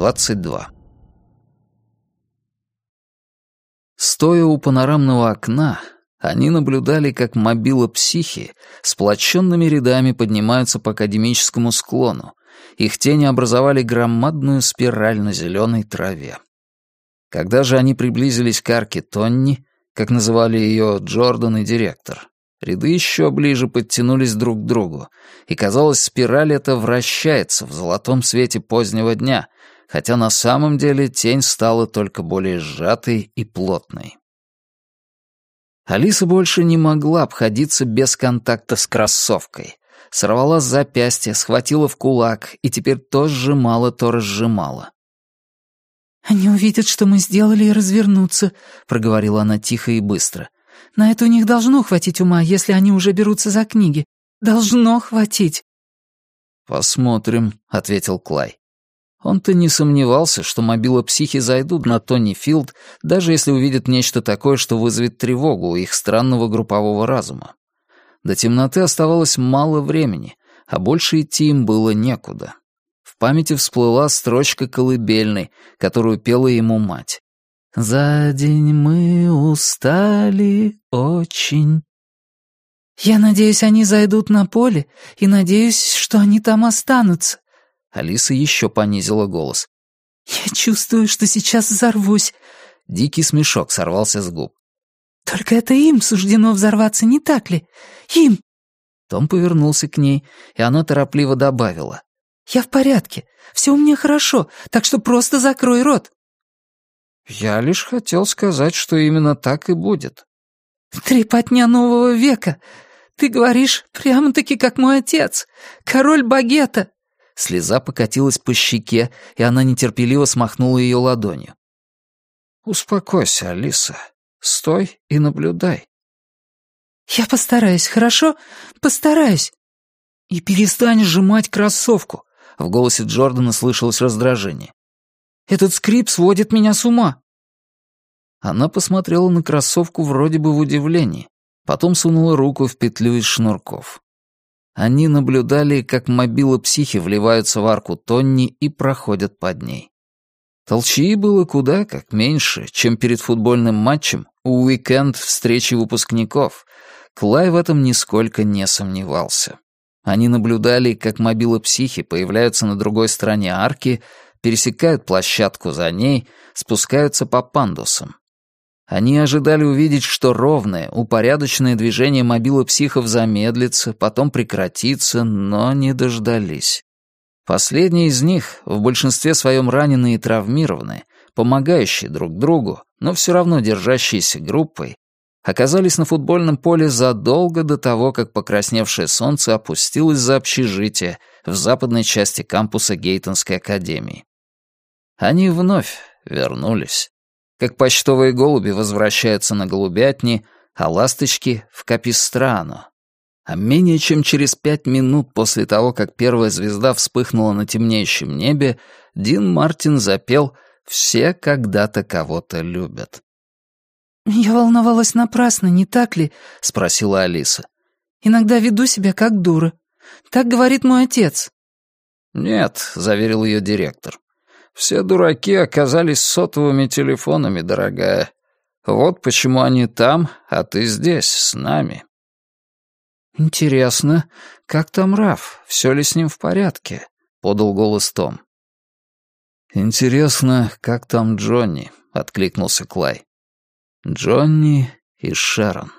22. Стоя у панорамного окна, они наблюдали, как мобила психи сплоченными рядами поднимаются по академическому склону. Их тени образовали громадную спираль на зеленой траве. Когда же они приблизились к арке Тонни, как называли ее Джордан и директор, ряды еще ближе подтянулись друг к другу, и, казалось, спираль эта вращается в золотом свете позднего дня, хотя на самом деле тень стала только более сжатой и плотной. Алиса больше не могла обходиться без контакта с кроссовкой. Сорвала с запястья, схватила в кулак и теперь то сжимала, то разжимала. «Они увидят, что мы сделали, и развернутся», — проговорила она тихо и быстро. «На это у них должно хватить ума, если они уже берутся за книги. Должно хватить». «Посмотрим», — ответил Клай. Он-то не сомневался, что мобила психи зайдут на Тони Филд, даже если увидят нечто такое, что вызовет тревогу у их странного группового разума. До темноты оставалось мало времени, а больше идти им было некуда. В памяти всплыла строчка колыбельной, которую пела ему мать. «За день мы устали очень». «Я надеюсь, они зайдут на поле, и надеюсь, что они там останутся», Алиса еще понизила голос. «Я чувствую, что сейчас взорвусь». Дикий смешок сорвался с губ. «Только это им суждено взорваться, не так ли? Им!» Том повернулся к ней, и она торопливо добавила. «Я в порядке. Все у меня хорошо, так что просто закрой рот». «Я лишь хотел сказать, что именно так и будет». «Трепотня нового века. Ты говоришь прямо-таки как мой отец, король багета». Слеза покатилась по щеке, и она нетерпеливо смахнула ее ладонью. «Успокойся, Алиса. Стой и наблюдай». «Я постараюсь, хорошо? Постараюсь». «И перестань сжимать кроссовку», — в голосе Джордана слышалось раздражение. «Этот скрип сводит меня с ума». Она посмотрела на кроссовку вроде бы в удивлении, потом сунула руку в петлю из шнурков. Они наблюдали, как мобилы психи вливаются в арку Тонни и проходят под ней. Толчии было куда как меньше, чем перед футбольным матчем у уикенд встречи выпускников. Клай в этом нисколько не сомневался. Они наблюдали, как мобилы психи появляются на другой стороне арки, пересекают площадку за ней, спускаются по пандусам. Они ожидали увидеть, что ровное, упорядоченное движение мобила психов замедлится, потом прекратится, но не дождались. Последние из них, в большинстве своем раненые и травмированные, помогающие друг другу, но все равно держащиеся группой, оказались на футбольном поле задолго до того, как покрасневшее солнце опустилось за общежитие в западной части кампуса Гейтонской академии. Они вновь вернулись как почтовые голуби возвращаются на голубятни, а ласточки — в Капистрану. А менее чем через пять минут после того, как первая звезда вспыхнула на темнеющем небе, Дин Мартин запел «Все когда-то кого-то любят». «Я волновалась напрасно, не так ли?» — спросила Алиса. «Иногда веду себя как дура. Так говорит мой отец». «Нет», — заверил ее директор. Все дураки оказались сотовыми телефонами, дорогая. Вот почему они там, а ты здесь, с нами. Интересно, как там Раф? Все ли с ним в порядке? Подал голос Том. Интересно, как там Джонни? Откликнулся Клай. Джонни и Шерон.